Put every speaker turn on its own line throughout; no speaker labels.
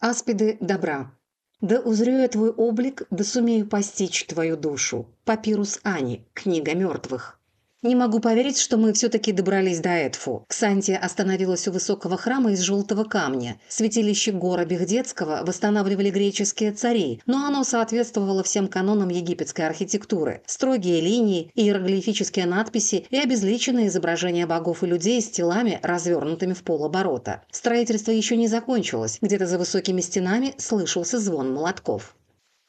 Аспиды добра. Да узрю я твой облик, да сумею постичь твою душу. Папирус Ани. Книга мертвых. Не могу поверить, что мы все-таки добрались до Эдфу. Ксантия остановилась у высокого храма из желтого камня. Святилище гора Бехдецкого восстанавливали греческие цари, но оно соответствовало всем канонам египетской архитектуры. Строгие линии, иероглифические надписи и обезличенные изображения богов и людей с телами, развернутыми в полоборота. Строительство еще не закончилось. Где-то за высокими стенами слышался звон молотков.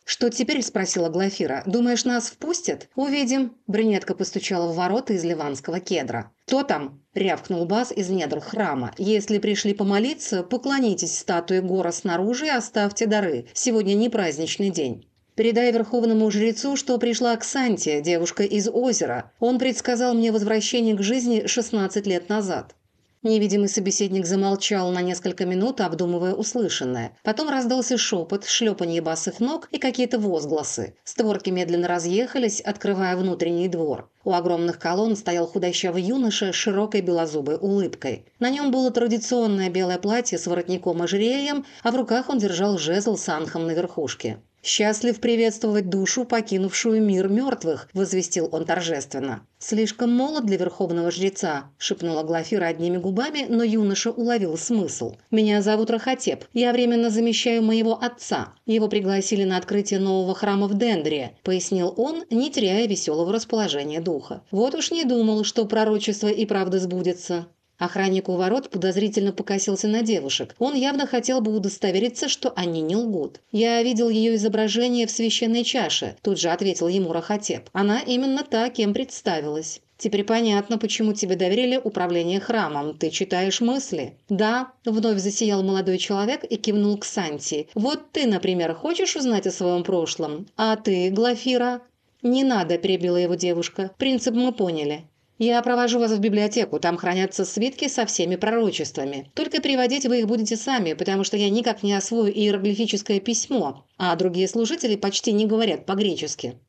«Что теперь?» – спросила Глафира. «Думаешь, нас впустят?» «Увидим». Брюнетка постучала в ворота из ливанского кедра. «Кто там?» – рявкнул Бас из недр храма. «Если пришли помолиться, поклонитесь статуе гора снаружи и оставьте дары. Сегодня не праздничный день». Передай верховному жрецу, что пришла Ксантия, девушка из озера. Он предсказал мне возвращение к жизни 16 лет назад. Невидимый собеседник замолчал на несколько минут, обдумывая услышанное. Потом раздался шепот, шлепанье басых ног и какие-то возгласы. Створки медленно разъехались, открывая внутренний двор. У огромных колонн стоял худощавый юноша с широкой белозубой улыбкой. На нем было традиционное белое платье с воротником-ожерельем, а в руках он держал жезл с анхом на верхушке. «Счастлив приветствовать душу, покинувшую мир мертвых», – возвестил он торжественно. «Слишком молод для верховного жреца», – шепнула Глафира одними губами, но юноша уловил смысл. «Меня зовут Рахатеп. Я временно замещаю моего отца. Его пригласили на открытие нового храма в Дендре», – пояснил он, не теряя веселого расположения духа. «Вот уж не думал, что пророчество и правда сбудется». Охранник у ворот подозрительно покосился на девушек. Он явно хотел бы удостовериться, что они не лгут. «Я видел ее изображение в священной чаше», – тут же ответил ему Рахатеп. «Она именно та, кем представилась». «Теперь понятно, почему тебе доверили управление храмом. Ты читаешь мысли?» «Да», – вновь засиял молодой человек и кивнул к Санти. «Вот ты, например, хочешь узнать о своем прошлом? А ты, Глафира?» «Не надо», – перебила его девушка. «Принцип мы поняли. Я провожу вас в библиотеку, там хранятся свитки со всеми пророчествами. Только переводить вы их будете сами, потому что я никак не освою иероглифическое письмо, а другие служители почти не говорят по-гречески».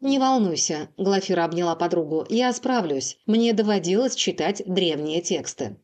«Не волнуйся», – Глафира обняла подругу, – «я справлюсь. Мне доводилось читать древние тексты».